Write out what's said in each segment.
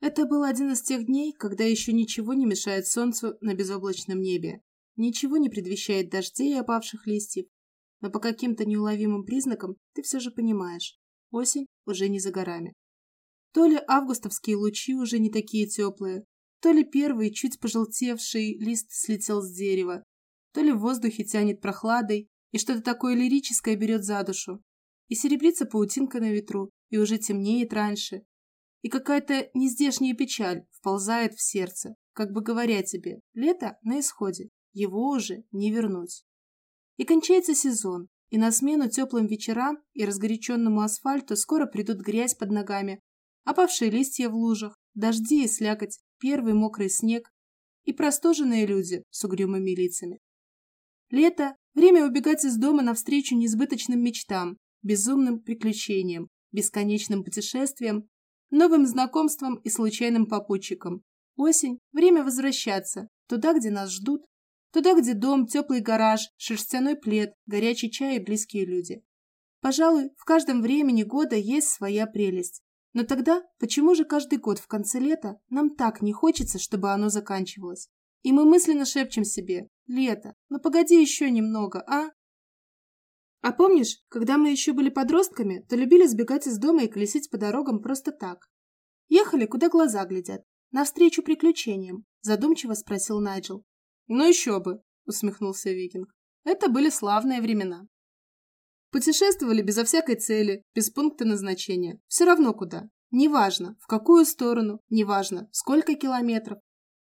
Это был один из тех дней, когда еще ничего не мешает солнцу на безоблачном небе. Ничего не предвещает дождей и опавших листьев. Но по каким-то неуловимым признакам ты все же понимаешь. Осень уже не за горами. То ли августовские лучи уже не такие теплые, то ли первый, чуть пожелтевший лист слетел с дерева, то ли в воздухе тянет прохладой, и что-то такое лирическое берет за душу. И серебрится паутинка на ветру, и уже темнеет раньше. И какая-то нездешняя печаль вползает в сердце, как бы говоря тебе, лето на исходе, его уже не вернуть. И кончается сезон, и на смену теплым вечерам и разгоряченному асфальту скоро придут грязь под ногами, опавшие листья в лужах, дожди и слякоть, первый мокрый снег и простуженные люди с угрюмыми лицами. Лето – время убегать из дома навстречу несбыточным мечтам, безумным приключениям, бесконечным путешествиям, новым знакомствам и случайным попутчикам. Осень – время возвращаться, туда, где нас ждут, туда, где дом, теплый гараж, шерстяной плед, горячий чай и близкие люди. Пожалуй, в каждом времени года есть своя прелесть. Но тогда почему же каждый год в конце лета нам так не хочется, чтобы оно заканчивалось? И мы мысленно шепчем себе «Лето, ну погоди еще немного, а?» А помнишь, когда мы еще были подростками, то любили сбегать из дома и колесить по дорогам просто так? Ехали, куда глаза глядят, навстречу приключениям, задумчиво спросил Найджел. Ну еще бы, усмехнулся Викинг. Это были славные времена. Путешествовали безо всякой цели, без пункта назначения. Все равно куда. Неважно, в какую сторону, неважно, сколько километров.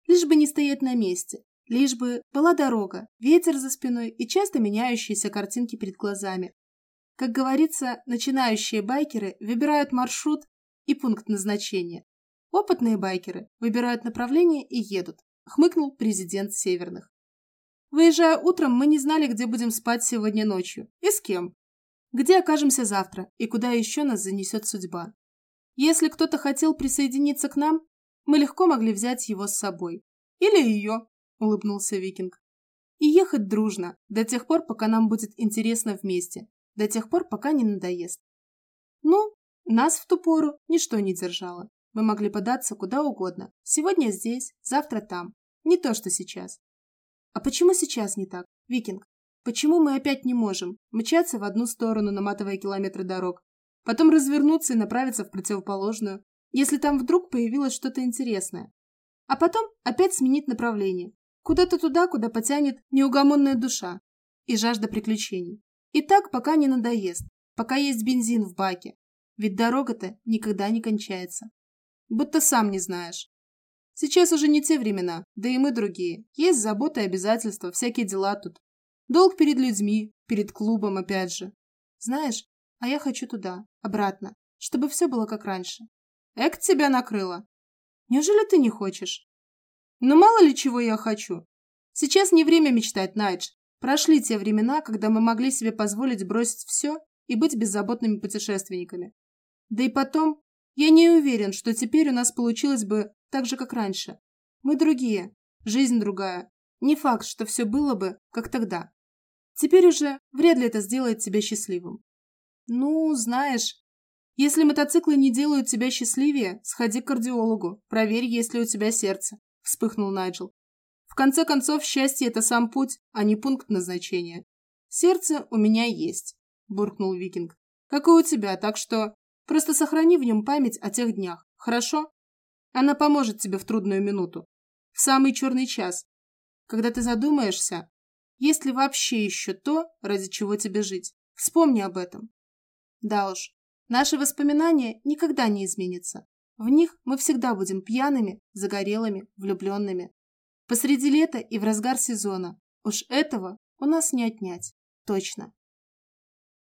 Лишь бы не стоять на месте. Лишь бы была дорога, ветер за спиной и часто меняющиеся картинки перед глазами. Как говорится, начинающие байкеры выбирают маршрут и пункт назначения. Опытные байкеры выбирают направление и едут, хмыкнул президент Северных. Выезжая утром, мы не знали, где будем спать сегодня ночью и с кем. Где окажемся завтра и куда еще нас занесет судьба. Если кто-то хотел присоединиться к нам, мы легко могли взять его с собой. Или ее, улыбнулся Викинг. И ехать дружно, до тех пор, пока нам будет интересно вместе, до тех пор, пока не надоест. Ну, нас в ту пору ничто не держало. Мы могли податься куда угодно. Сегодня здесь, завтра там. Не то, что сейчас. А почему сейчас не так, Викинг? Почему мы опять не можем мчаться в одну сторону, наматывая километры дорог, потом развернуться и направиться в противоположную, если там вдруг появилось что-то интересное? А потом опять сменить направление, куда-то туда, куда потянет неугомонная душа и жажда приключений. И так, пока не надоест, пока есть бензин в баке, ведь дорога-то никогда не кончается. Будто сам не знаешь. Сейчас уже не те времена, да и мы другие. Есть заботы и обязательства, всякие дела тут. Долг перед людьми, перед клубом опять же. Знаешь, а я хочу туда, обратно, чтобы все было как раньше. Эк тебя накрыло. Неужели ты не хочешь? Ну мало ли чего я хочу. Сейчас не время мечтать, Найдж. Прошли те времена, когда мы могли себе позволить бросить все и быть беззаботными путешественниками. Да и потом, я не уверен, что теперь у нас получилось бы так же, как раньше. Мы другие, жизнь другая. Не факт, что все было бы, как тогда. Теперь уже вряд ли это сделает тебя счастливым. Ну, знаешь, если мотоциклы не делают тебя счастливее, сходи к кардиологу, проверь, есть ли у тебя сердце, вспыхнул Найджел. В конце концов, счастье – это сам путь, а не пункт назначения. Сердце у меня есть, буркнул Викинг. Как и у тебя, так что просто сохрани в нем память о тех днях, хорошо? Она поможет тебе в трудную минуту, в самый черный час, когда ты задумаешься, есть ли вообще еще то, ради чего тебе жить? Вспомни об этом. Да уж, наши воспоминания никогда не изменятся. В них мы всегда будем пьяными, загорелыми, влюбленными. Посреди лета и в разгар сезона. Уж этого у нас не отнять. Точно.